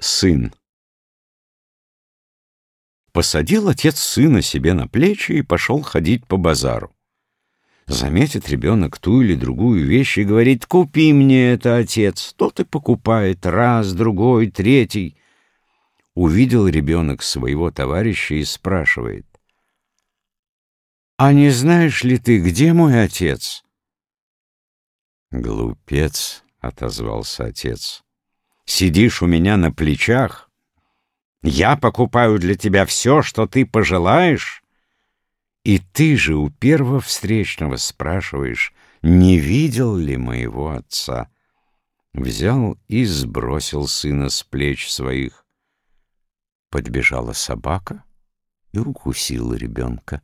Сын. Посадил отец сына себе на плечи и пошел ходить по базару. Заметит ребенок ту или другую вещь и говорит, «Купи мне это, отец!» Тот и покупает раз, другой, третий. Увидел ребенок своего товарища и спрашивает, «А не знаешь ли ты, где мой отец?» «Глупец!» — отозвался отец. Сидишь у меня на плечах. Я покупаю для тебя все, что ты пожелаешь. И ты же у первого встречного спрашиваешь, не видел ли моего отца. Взял и сбросил сына с плеч своих. Подбежала собака и укусила ребенка.